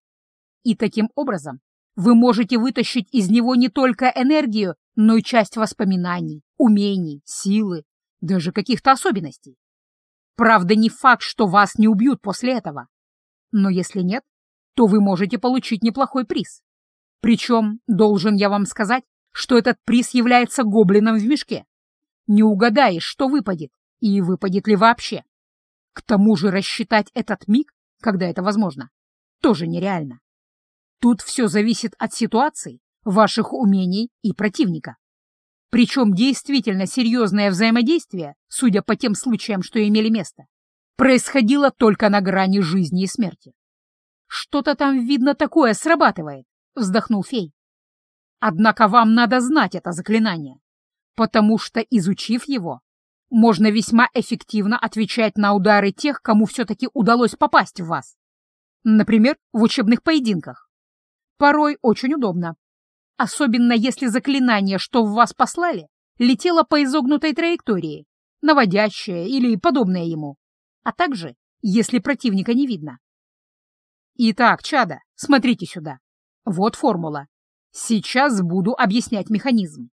И таким образом вы можете вытащить из него не только энергию, но и часть воспоминаний, умений, силы, даже каких-то особенностей. Правда, не факт, что вас не убьют после этого. Но если нет, то вы можете получить неплохой приз. Причем, должен я вам сказать, что этот приз является гоблином в мешке. Не угадаешь, что выпадет, и выпадет ли вообще. К тому же рассчитать этот миг, когда это возможно, тоже нереально. Тут все зависит от ситуации, ваших умений и противника. Причем действительно серьезное взаимодействие, судя по тем случаям, что имели место, происходило только на грани жизни и смерти. «Что-то там, видно, такое срабатывает», — вздохнул фей. «Однако вам надо знать это заклинание потому что, изучив его, можно весьма эффективно отвечать на удары тех, кому все-таки удалось попасть в вас. Например, в учебных поединках. Порой очень удобно. Особенно если заклинание, что в вас послали, летело по изогнутой траектории, наводящее или подобное ему, а также, если противника не видно. Итак, чада, смотрите сюда. Вот формула. Сейчас буду объяснять механизм.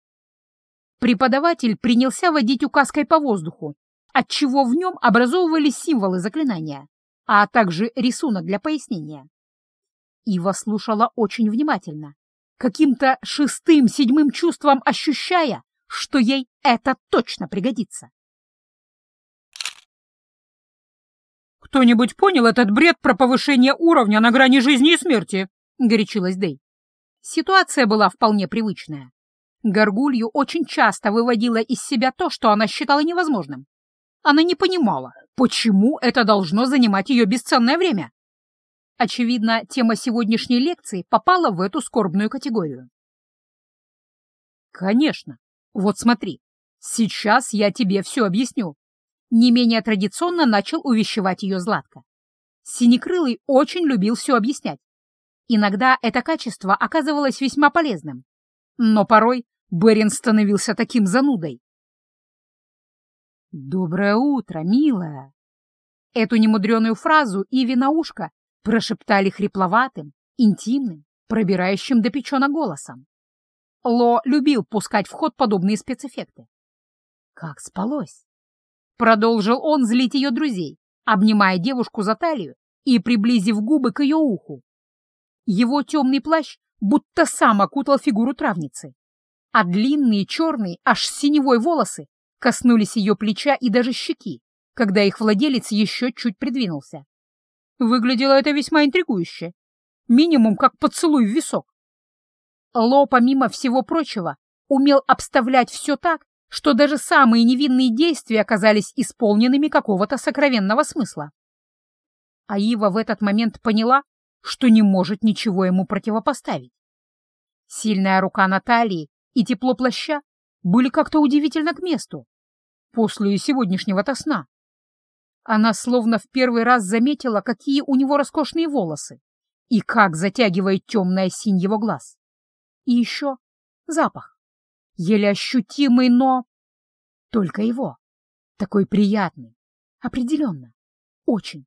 Преподаватель принялся водить указкой по воздуху, отчего в нем образовывались символы заклинания, а также рисунок для пояснения. Ива слушала очень внимательно, каким-то шестым-седьмым чувством ощущая, что ей это точно пригодится. «Кто-нибудь понял этот бред про повышение уровня на грани жизни и смерти?» — горячилась Дэй. Ситуация была вполне привычная. Горгулью очень часто выводила из себя то, что она считала невозможным. Она не понимала, почему это должно занимать ее бесценное время. Очевидно, тема сегодняшней лекции попала в эту скорбную категорию. «Конечно. Вот смотри, сейчас я тебе все объясню». Не менее традиционно начал увещевать ее Златко. Синекрылый очень любил все объяснять. Иногда это качество оказывалось весьма полезным, но порой Берин становился таким занудой. «Доброе утро, милая!» Эту немудреную фразу Иви на ушко прошептали хрипловатым, интимным, пробирающим до печена голосом. Ло любил пускать в ход подобные спецэффекты. «Как спалось?» Продолжил он злить ее друзей, обнимая девушку за талию и приблизив губы к ее уху. Его темный плащ будто сам окутал фигуру травницы а длинные черные, аж синевой волосы коснулись ее плеча и даже щеки, когда их владелец еще чуть придвинулся. Выглядело это весьма интригующе. Минимум, как поцелуй в висок. Ло, помимо всего прочего, умел обставлять все так, что даже самые невинные действия оказались исполненными какого-то сокровенного смысла. А Ива в этот момент поняла, что не может ничего ему противопоставить. Сильная рука Натальи и тепло плаща были как-то удивительно к месту после сегодняшнего-то сна. Она словно в первый раз заметила, какие у него роскошные волосы и как затягивает темная синь его глаз. И еще запах, еле ощутимый, но только его, такой приятный, определенно, очень.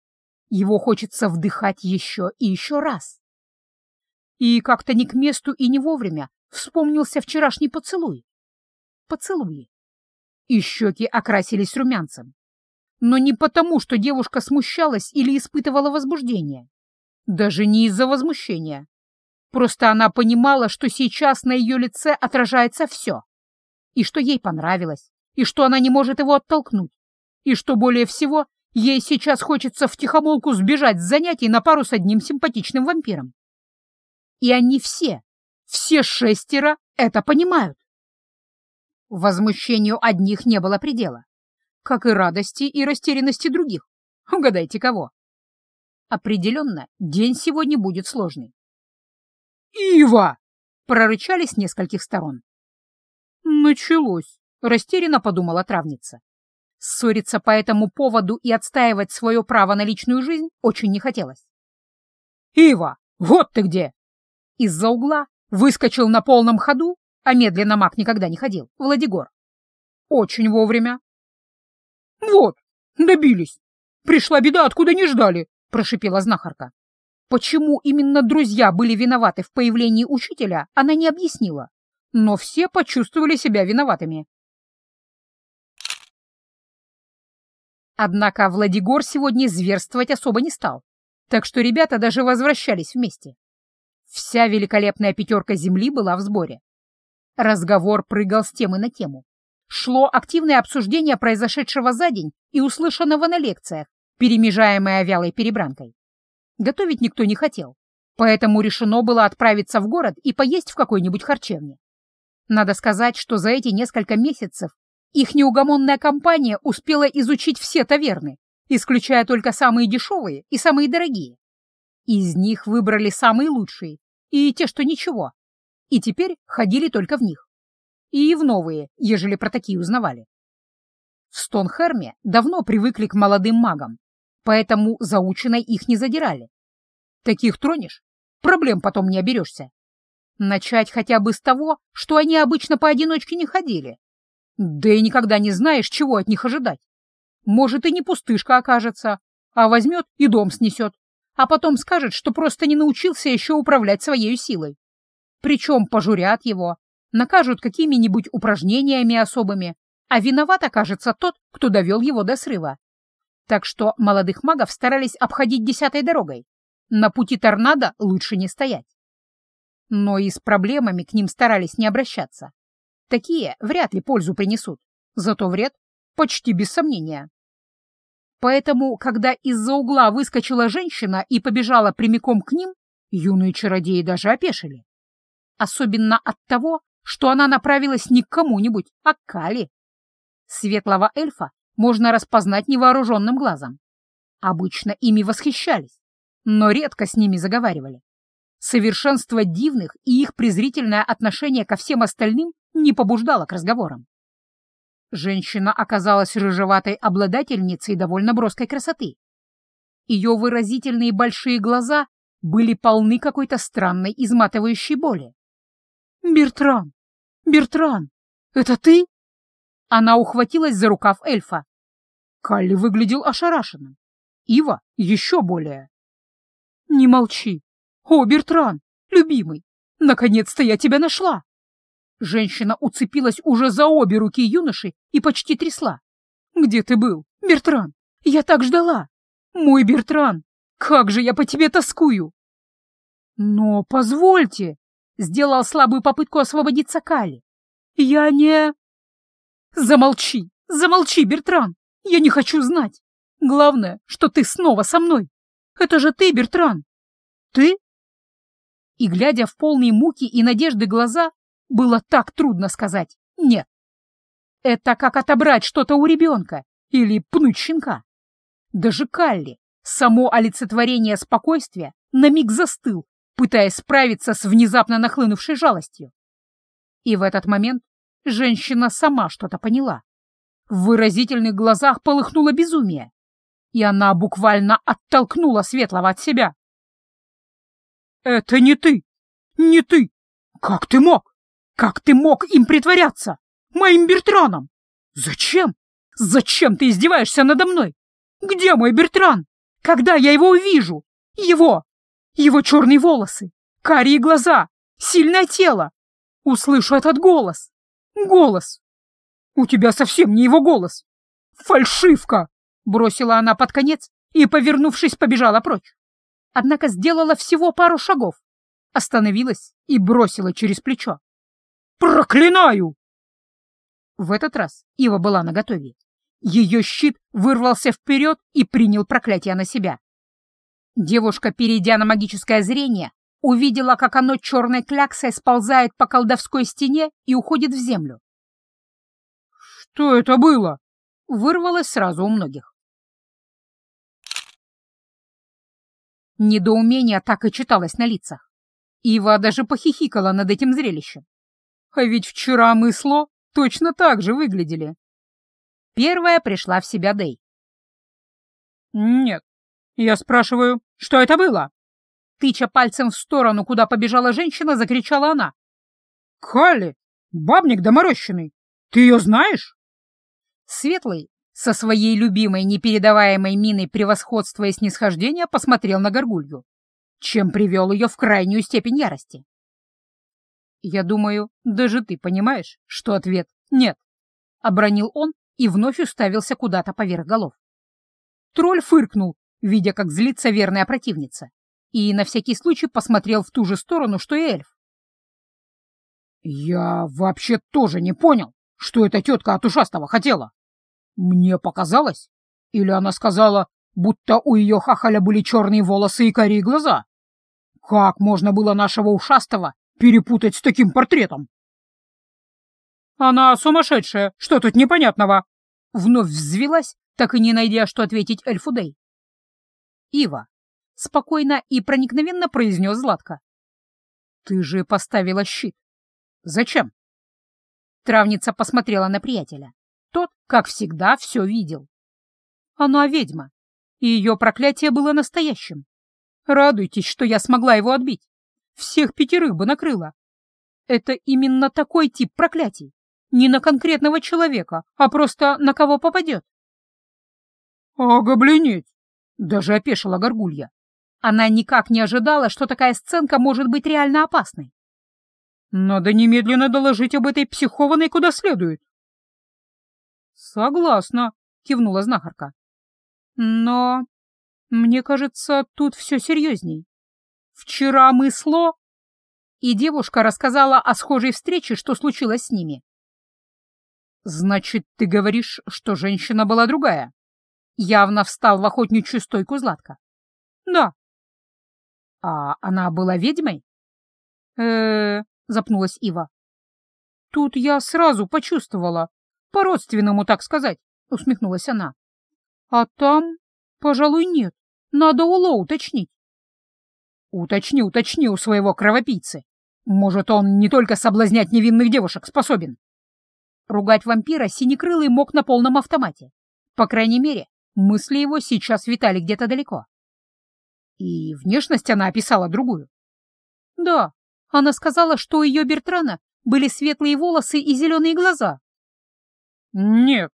Его хочется вдыхать еще и еще раз. И как-то не к месту и не вовремя вспомнился вчерашний поцелуй, поцелуи. И щеки окрасились румянцем. Но не потому, что девушка смущалась или испытывала возбуждение. Даже не из-за возмущения. Просто она понимала, что сейчас на ее лице отражается все. И что ей понравилось, и что она не может его оттолкнуть, и что более всего ей сейчас хочется втихомолку сбежать с занятий на пару с одним симпатичным вампиром. И они все, все шестеро это понимают. Возмущению одних не было предела, как и радости и растерянности других. Угадайте, кого? Определенно, день сегодня будет сложный. «Ива!» — прорычали с нескольких сторон. «Началось», — растерянно подумала травница. Ссориться по этому поводу и отстаивать свое право на личную жизнь очень не хотелось. «Ива, вот ты где!» Из-за угла выскочил на полном ходу, а медленно маг никогда не ходил, Владигор. Очень вовремя. «Вот, добились. Пришла беда, откуда не ждали», — прошипела знахарка. Почему именно друзья были виноваты в появлении учителя, она не объяснила, но все почувствовали себя виноватыми. Однако Владигор сегодня зверствовать особо не стал, так что ребята даже возвращались вместе. Вся великолепная пятерка земли была в сборе. Разговор прыгал с темы на тему. Шло активное обсуждение произошедшего за день и услышанного на лекциях, перемежаемое вялой перебранкой. Готовить никто не хотел, поэтому решено было отправиться в город и поесть в какой-нибудь харчевне. Надо сказать, что за эти несколько месяцев их неугомонная компания успела изучить все таверны, исключая только самые дешевые и самые дорогие. Из них выбрали самые лучшие и те, что ничего, и теперь ходили только в них. И в новые, ежели про такие узнавали. В Стонхерме давно привыкли к молодым магам, поэтому заученной их не задирали. Таких тронешь, проблем потом не оберешься. Начать хотя бы с того, что они обычно поодиночке не ходили. Да и никогда не знаешь, чего от них ожидать. Может, и не пустышка окажется, а возьмет и дом снесет, а потом скажет, что просто не научился еще управлять своей силой. Причем пожурят его, накажут какими-нибудь упражнениями особыми, а виноват окажется тот, кто довел его до срыва. Так что молодых магов старались обходить десятой дорогой. На пути торнадо лучше не стоять. Но и с проблемами к ним старались не обращаться. Такие вряд ли пользу принесут, зато вред почти без сомнения. Поэтому, когда из-за угла выскочила женщина и побежала прямиком к ним, юные чародеи даже опешили. Особенно от того, что она направилась не к кому-нибудь, а к Кали. Светлого эльфа можно распознать невооруженным глазом. Обычно ими восхищались, но редко с ними заговаривали. Совершенство дивных и их презрительное отношение ко всем остальным не побуждало к разговорам. Женщина оказалась рыжеватой обладательницей довольно броской красоты. Ее выразительные большие глаза были полны какой-то странной изматывающей боли. «Бертран! Бертран! Это ты?» Она ухватилась за рукав эльфа. Калли выглядел ошарашенным. Ива еще более. «Не молчи! О, Бертран, любимый, наконец-то я тебя нашла!» Женщина уцепилась уже за обе руки юноши и почти трясла. «Где ты был, Бертран? Я так ждала! Мой Бертран, как же я по тебе тоскую!» «Но позвольте!» — сделал слабую попытку освободиться Кали. «Я не...» «Замолчи! Замолчи, Бертран! Я не хочу знать! Главное, что ты снова со мной! Это же ты, Бертран! Ты?» И, глядя в полные муки и надежды глаза, было так трудно сказать «нет». Это как отобрать что-то у ребенка или пнуть щенка. Даже Калли, само олицетворение спокойствия, на миг застыл, пытаясь справиться с внезапно нахлынувшей жалостью. И в этот момент Женщина сама что-то поняла. В выразительных глазах полыхнуло безумие, и она буквально оттолкнула Светлого от себя. «Это не ты! Не ты! Как ты мог? Как ты мог им притворяться? Моим Бертраном? Зачем? Зачем ты издеваешься надо мной? Где мой Бертран? Когда я его увижу? Его! Его черные волосы, карие глаза, сильное тело! Услышу этот голос! Голос! У тебя совсем не его голос! Фальшивка!» Бросила она под конец и, повернувшись, побежала прочь. Однако сделала всего пару шагов, остановилась и бросила через плечо. «Проклинаю!» В этот раз Ива была наготове. Ее щит вырвался вперед и принял проклятие на себя. Девушка, перейдя на магическое зрение, увидела, как оно черной кляксой сползает по колдовской стене и уходит в землю. «Что это было?» — вырвалось сразу у многих. Недоумение так и читалось на лицах. Ива даже похихикала над этим зрелищем. А ведь вчера мы с Ло точно так же выглядели. Первая пришла в себя Дэй. «Нет, я спрашиваю, что это было?» Тыча пальцем в сторону, куда побежала женщина, закричала она. «Калли, бабник доморощенный, ты ее знаешь?» Светлый, со своей любимой непередаваемой миной превосходства и снисхождения, посмотрел на горгулью, чем привел ее в крайнюю степень ярости. «Я думаю, даже ты понимаешь, что ответ «нет», — обронил он и вновь уставился куда-то поверх голов. Тролль фыркнул, видя, как злится верная противница, и на всякий случай посмотрел в ту же сторону, что и эльф. «Я вообще тоже не понял, что эта тетка от ушастого хотела. Мне показалось? Или она сказала, будто у ее хахаля были черные волосы и карие глаза? Как можно было нашего ушастого перепутать с таким портретом?» «Она сумасшедшая! Что тут непонятного?» Вновь взвелась, так и не найдя, что ответить эльфу Дэй. «Ива», — спокойно и проникновенно произнес Златко. «Ты же поставила щит. Зачем?» Травница посмотрела на приятеля. Тот, как всегда, все видел. Она ведьма, и ее проклятие было настоящим. Радуйтесь, что я смогла его отбить. Всех пятерых бы накрыла. Это именно такой тип проклятий. Не на конкретного человека, а просто на кого попадет. «Огобленеть!» — даже опешила горгулья. Она никак не ожидала, что такая сценка может быть реально опасной. «Надо немедленно доложить об этой психованной куда следует». «Согласна», — кивнула знахарка. «Но, мне кажется, тут все серьезней. Вчера мы с Ло...» И девушка рассказала о схожей встрече, что случилось с ними. «Значит, ты говоришь, что женщина была другая?» Явно встал в охотничью стойку Златка. «Да». «А она была ведьмой?» э запнулась Ива. «Тут я сразу почувствовала. По-родственному, так сказать», — усмехнулась она. «А там, пожалуй, нет. Надо у Ло уточнить». «Уточни, уточни у своего кровопийцы. Может, он не только соблазнять невинных девушек способен». Ругать вампира Синекрылый мог на полном автомате. По крайней мере, мысли его сейчас витали где-то далеко. И внешность она описала другую. Да, она сказала, что у ее Бертрана были светлые волосы и зеленые глаза. Нет,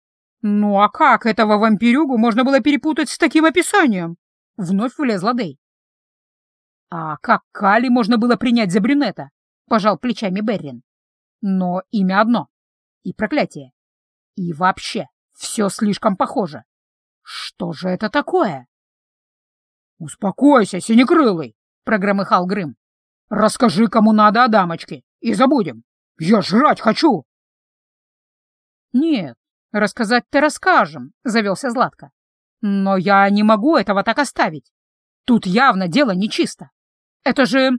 ну а как этого вампирюгу можно было перепутать с таким описанием? Вновь влезла Дэй. А как Кали можно было принять за брюнета? Пожал плечами Беррин. Но имя одно и проклятие. И вообще, все слишком похоже. Что же это такое? «Успокойся, синекрылый!» — прогромыхал Грым. «Расскажи, кому надо о дамочке, и забудем. Я жрать хочу!» «Нет, рассказать-то расскажем», — завелся Златко. «Но я не могу этого так оставить. Тут явно дело нечисто. Это же...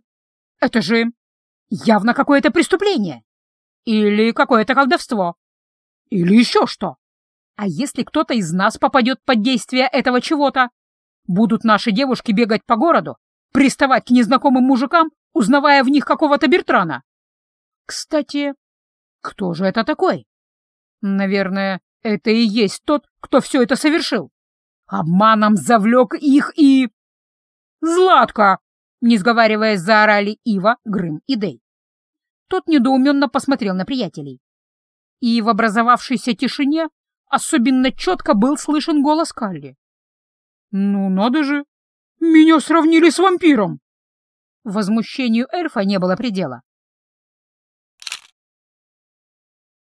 это же... явно какое-то преступление. Или какое-то колдовство. Или еще что. А если кто-то из нас попадет под действие этого чего-то? Будут наши девушки бегать по городу, приставать к незнакомым мужикам, узнавая в них какого-то Бертрана? Кстати, кто же это такой? Наверное, это и есть тот, кто все это совершил. Обманом завлек их и... «Златка!» — не сговариваясь, заорали Ива, Грым и Дей. Тот недоуменно посмотрел на приятелей. И в образовавшейся тишине особенно четко был слышен голос Калли. «Ну, надо же! Меня сравнили с вампиром!» Возмущению эльфа не было предела.